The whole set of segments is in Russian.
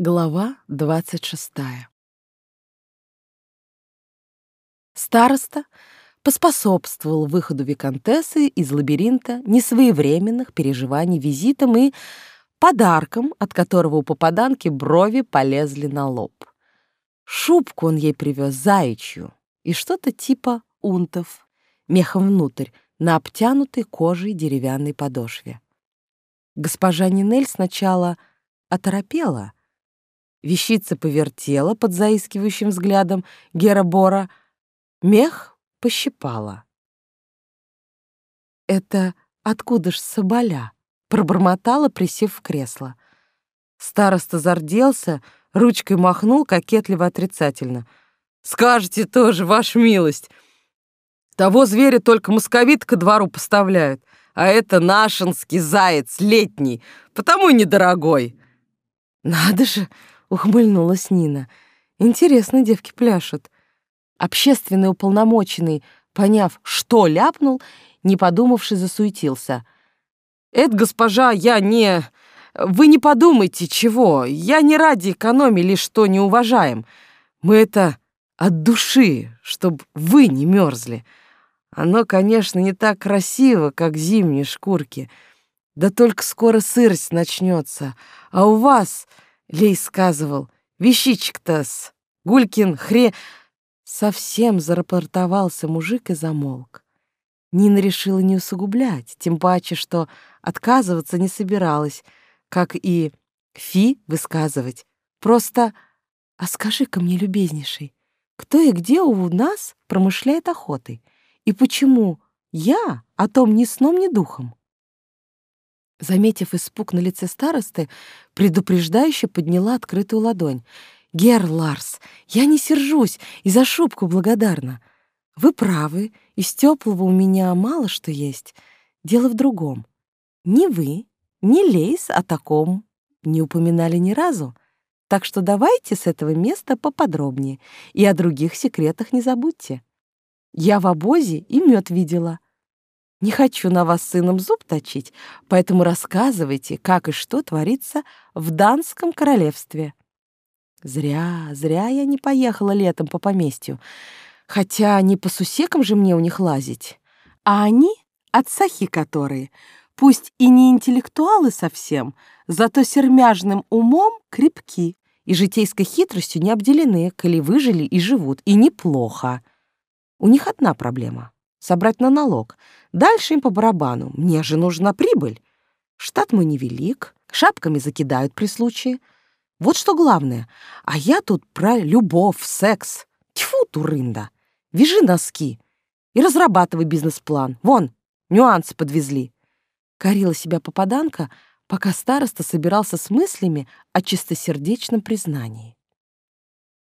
Глава двадцать шестая. Староста поспособствовал выходу виконтессы из лабиринта несвоевременных переживаний визитом и подарком, от которого у попаданки брови полезли на лоб. Шубку он ей привез заячью и что-то типа унтов, мехом внутрь, на обтянутой кожей деревянной подошве. Госпожа Нинель сначала оторопела — Вещица повертела под заискивающим взглядом Гера Бора. Мех пощипала. «Это откуда ж соболя?» — пробормотала, присев в кресло. Староста зарделся, ручкой махнул кокетливо-отрицательно. «Скажете тоже, ваша милость. Того зверя только московит ко двору поставляют, а это нашинский заяц летний, потому и недорогой». «Надо же!» Ухмыльнулась Нина. Интересно девки пляшут. Общественный уполномоченный, поняв, что ляпнул, не подумавши, засуетился. «Это, госпожа, я не... Вы не подумайте, чего. Я не ради экономии лишь что не уважаем. Мы это от души, чтоб вы не мерзли. Оно, конечно, не так красиво, как зимние шкурки. Да только скоро сырость начнется. А у вас Лей сказывал, вещичек-то-с, Гулькин хре... Совсем зарапортовался мужик и замолк. Нина решила не усугублять, тем паче, что отказываться не собиралась, как и фи высказывать. Просто «А скажи-ка мне, любезнейший, кто и где у нас промышляет охотой? И почему я о том ни сном, ни духом?» Заметив испуг на лице старосты, предупреждающе подняла открытую ладонь. «Гер Ларс, я не сержусь и за шубку благодарна. Вы правы, из теплого у меня мало что есть. Дело в другом. Ни вы, ни Лейс о таком не упоминали ни разу. Так что давайте с этого места поподробнее и о других секретах не забудьте. Я в обозе и мед видела». Не хочу на вас сыном зуб точить, поэтому рассказывайте, как и что творится в Данском королевстве. Зря, зря я не поехала летом по поместью. Хотя не по сусекам же мне у них лазить. А они, отцахи которые, пусть и не интеллектуалы совсем, зато сермяжным умом крепки и житейской хитростью не обделены, коли выжили и живут, и неплохо. У них одна проблема — собрать на налог. Дальше им по барабану. Мне же нужна прибыль. Штат мой невелик, шапками закидают при случае. Вот что главное. А я тут про любовь, секс. Тьфу, турында. Вяжи носки и разрабатывай бизнес-план. Вон, нюансы подвезли. Корила себя попаданка, пока староста собирался с мыслями о чистосердечном признании.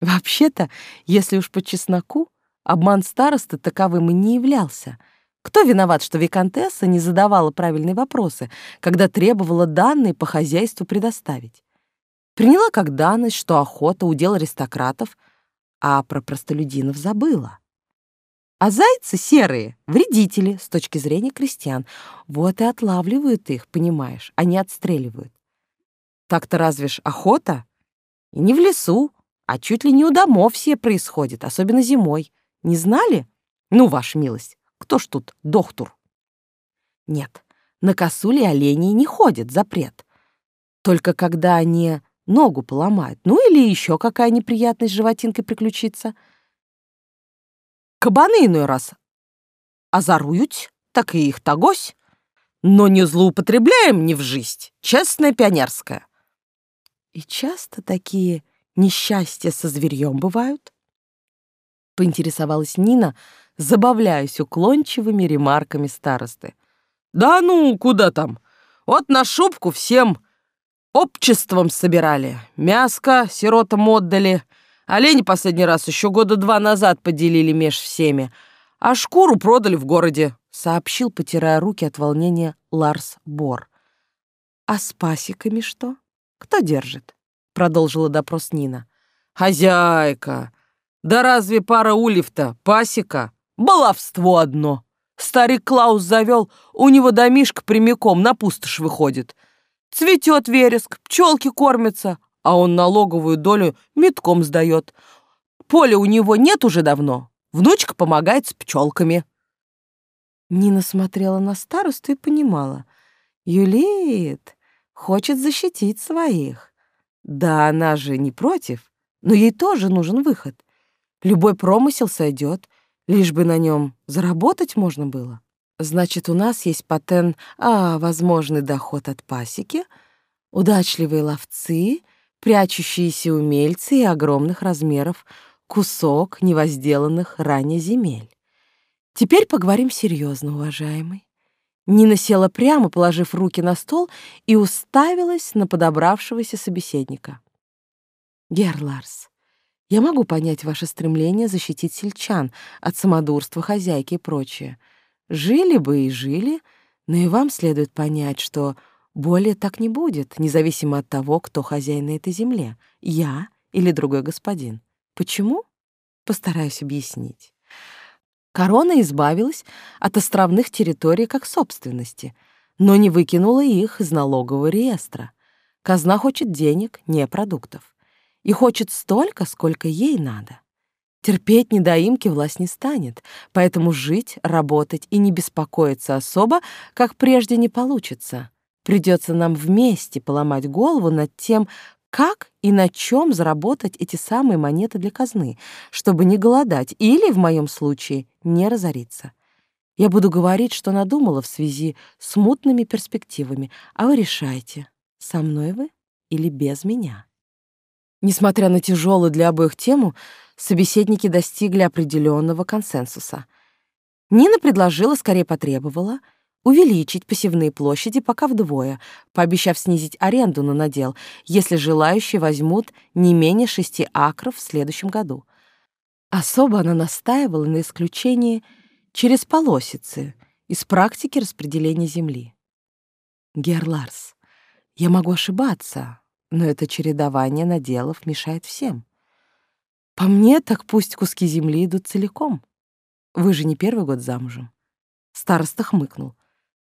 Вообще-то, если уж по чесноку, Обман старосты таковым и не являлся. Кто виноват, что виконтесса не задавала правильные вопросы, когда требовала данные по хозяйству предоставить? Приняла как данность, что охота — удел аристократов, а про простолюдинов забыла. А зайцы серые — вредители с точки зрения крестьян. Вот и отлавливают их, понимаешь, а не отстреливают. Так-то разве ж охота? И не в лесу, а чуть ли не у домов все происходит, особенно зимой. Не знали? Ну, ваша милость, кто ж тут доктор? Нет, на косуле оленей не ходят, запрет. Только когда они ногу поломают, ну или еще какая неприятность с животинкой приключится. Кабаны иной раз озоруют, так и их тогось, но не злоупотребляем ни в жизнь, честная пионерская. И часто такие несчастья со зверьем бывают? Поинтересовалась Нина, забавляясь уклончивыми ремарками старосты. «Да ну, куда там? Вот на шубку всем обществом собирали. Мяско сиротам отдали. Олени последний раз еще года два назад поделили меж всеми, а шкуру продали в городе», — сообщил, потирая руки от волнения Ларс Бор. «А с пасеками что? Кто держит?» — продолжила допрос Нина. «Хозяйка!» Да разве пара ульев-то пасека? Баловство одно. Старик Клаус завел, у него домишка прямиком на пустошь выходит. Цветет вереск, пчелки кормятся, а он налоговую долю метком сдает. Поля у него нет уже давно. Внучка помогает с пчелками. Нина смотрела на старосту и понимала. Юлит хочет защитить своих. Да, она же не против, но ей тоже нужен выход. Любой промысел сойдет, лишь бы на нем заработать можно было. Значит, у нас есть патент, а возможный доход от пасеки, удачливые ловцы, прячущиеся умельцы и огромных размеров кусок невозделанных ранее земель. Теперь поговорим серьезно, уважаемый. Нина села прямо, положив руки на стол, и уставилась на подобравшегося собеседника. Герларс, я могу понять ваше стремление защитить сельчан от самодурства хозяйки и прочее. Жили бы и жили, но и вам следует понять, что более так не будет, независимо от того, кто хозяин на этой земле, я или другой господин. Почему? Постараюсь объяснить. Корона избавилась от островных территорий как собственности, но не выкинула их из налогового реестра. Казна хочет денег, не продуктов и хочет столько, сколько ей надо. Терпеть недоимки власть не станет, поэтому жить, работать и не беспокоиться особо, как прежде, не получится. Придется нам вместе поломать голову над тем, как и на чем заработать эти самые монеты для казны, чтобы не голодать или, в моем случае, не разориться. Я буду говорить, что надумала в связи с мутными перспективами, а вы решайте, со мной вы или без меня. Несмотря на тяжелую для обоих тему, собеседники достигли определенного консенсуса. Нина предложила, скорее потребовала, увеличить посевные площади пока вдвое, пообещав снизить аренду на надел, если желающие возьмут не менее шести акров в следующем году. Особо она настаивала на исключении через полосицы из практики распределения земли. Герларс, я могу ошибаться, но это чередование наделов мешает всем. По мне, так пусть куски земли идут целиком. Вы же не первый год замужем. Староста хмыкнул.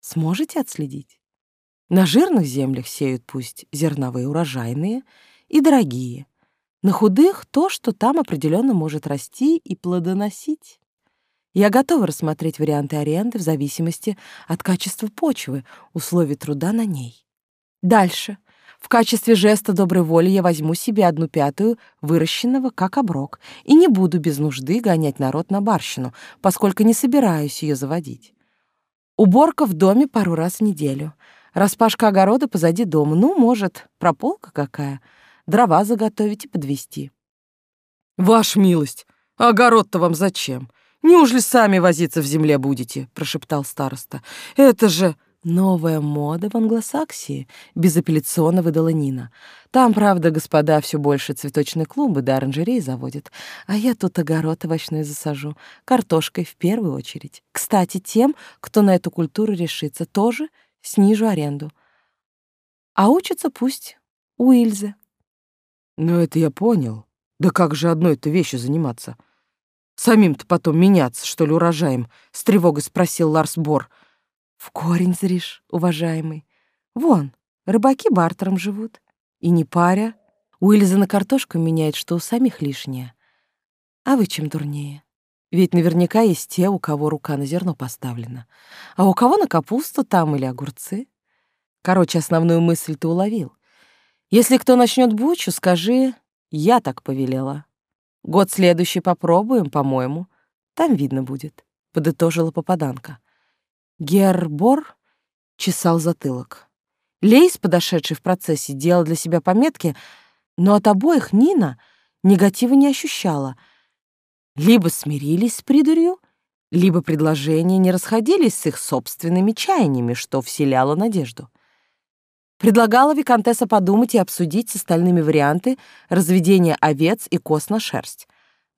Сможете отследить? На жирных землях сеют пусть зерновые урожайные и дорогие. На худых — то, что там определенно может расти и плодоносить. Я готова рассмотреть варианты аренды в зависимости от качества почвы, условий труда на ней. Дальше — в качестве жеста доброй воли я возьму себе одну пятую выращенного как оброк и не буду без нужды гонять народ на барщину, поскольку не собираюсь ее заводить. Уборка в доме пару раз в неделю. Распашка огорода позади дома. Ну, может, прополка какая. Дрова заготовить и подвести. «Ваш милость, огород-то вам зачем? Неужели сами возиться в земле будете?» — прошептал староста. «Это же...» «Новая мода в англосаксии», — безапелляционно выдала Нина. «Там, правда, господа все больше цветочные клумбы да оранжереи заводят, а я тут огород овощной засажу, картошкой в первую очередь. Кстати, тем, кто на эту культуру решится, тоже снижу аренду. А учатся пусть у Ильзы». «Ну, это я понял. Да как же одной-то вещью заниматься? Самим-то потом меняться, что ли, урожаем?» — с тревогой спросил Ларс Бор — в корень зришь, уважаемый. Вон, рыбаки бартером живут. И не паря. У Ильзы на картошку меняет, что у самих лишнее. А вы чем дурнее? Ведь наверняка есть те, у кого рука на зерно поставлена. А у кого на капусту там или огурцы. Короче, основную мысль ты уловил. Если кто начнет бучу, скажи «я так повелела». Год следующий попробуем, по-моему. Там видно будет, — подытожила попаданка. Гербор чесал затылок. Лейс, подошедший в процессе, делал для себя пометки, но от обоих Нина негатива не ощущала. Либо смирились с придурью, либо предложения не расходились с их собственными чаяниями, что вселяло надежду. Предлагала Викантесса подумать и обсудить с остальными варианты разведения овец и коз на шерсть.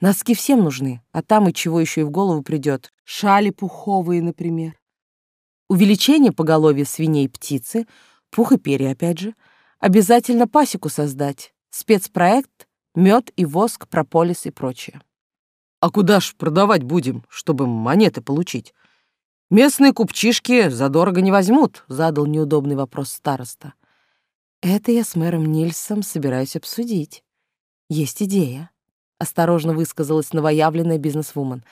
Носки всем нужны, а там и чего еще и в голову придет. Шали пуховые, например увеличение поголовья свиней птицы, пух и перья опять же, обязательно пасеку создать, спецпроект, мед и воск, прополис и прочее. А куда ж продавать будем, чтобы монеты получить? Местные купчишки задорого не возьмут, задал неудобный вопрос староста. Это я с мэром Нильсом собираюсь обсудить. Есть идея, осторожно высказалась новоявленная бизнесвумен.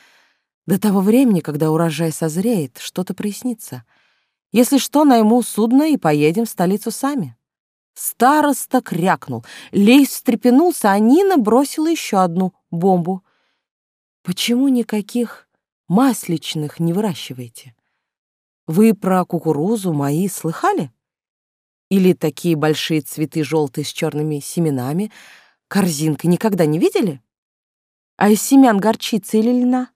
До того времени, когда урожай созреет, что-то прояснится. Если что, найму судно и поедем в столицу сами. Староста крякнул. Лейс встрепенулся, а Нина бросила еще одну бомбу. «Почему никаких масличных не выращиваете? Вы про кукурузу мои слыхали? Или такие большие цветы желтые с черными семенами, корзинкой никогда не видели? А из семян горчицы или льна?»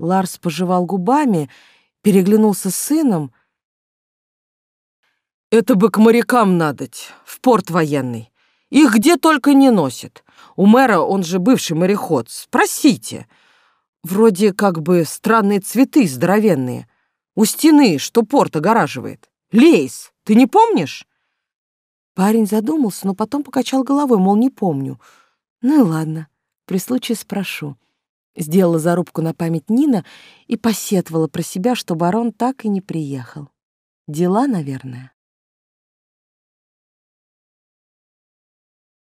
Ларс пожевал губами, переглянулся с сыном — это бы к морякам надоть, в порт военный. Их где только не носит. У мэра, он же бывший мореход, спросите. Вроде как бы странные цветы здоровенные. У стены, что порт огораживает. Лейс, ты не помнишь? Парень задумался, но потом покачал головой, мол, не помню. Ну и ладно, при случае спрошу. Сделала зарубку на память Нина и посетовала про себя, что барон так и не приехал. Дела, наверное.